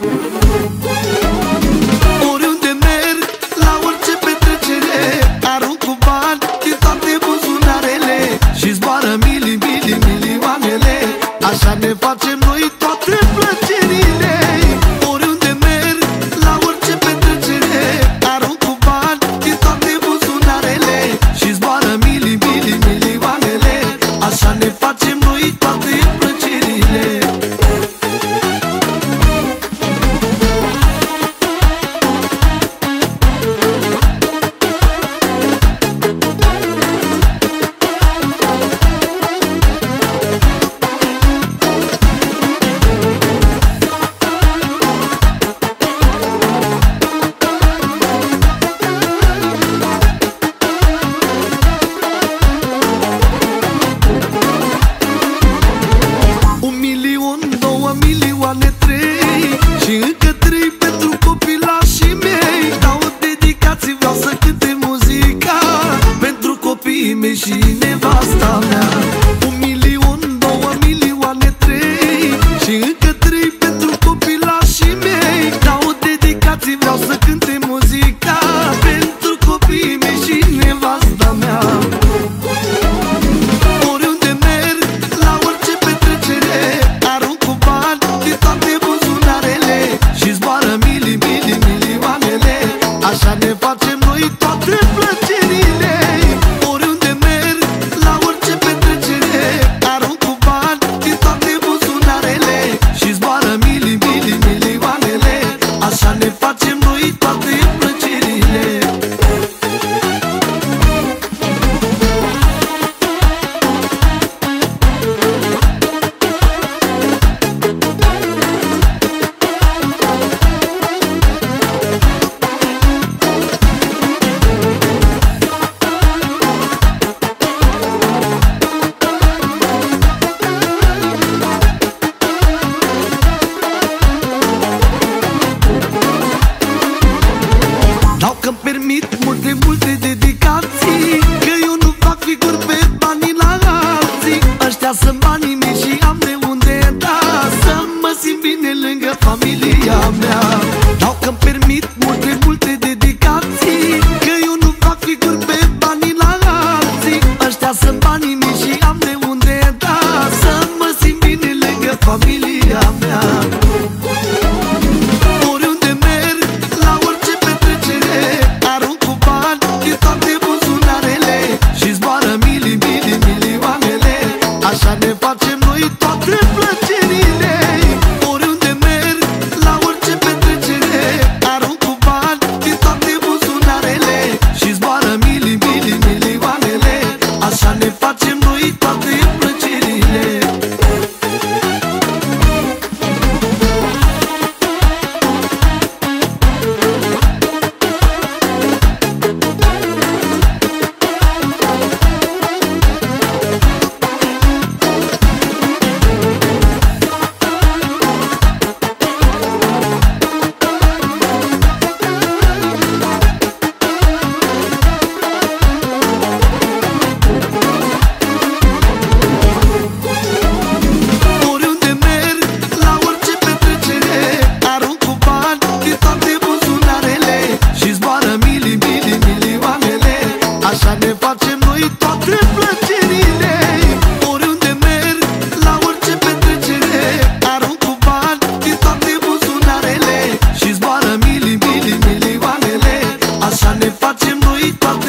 Música mei și nevasta mea. Un milion, două milioane, trei. Și încă trei pentru copilașii mei. Ca o dedicație vreau să cânte muzica Pentru copiii mei și nevasta mea. Oriunde merg, la orice petrecere Arunc cu bani din toate buzunarele Și zboară mili, mili, milioanele. Așa ne facem noi toate plăcere. familia mea. Dau că-mi permit multe, multe dedicații Că eu nu fac figuri pe banii la alții. Ăștia sunt banii fuck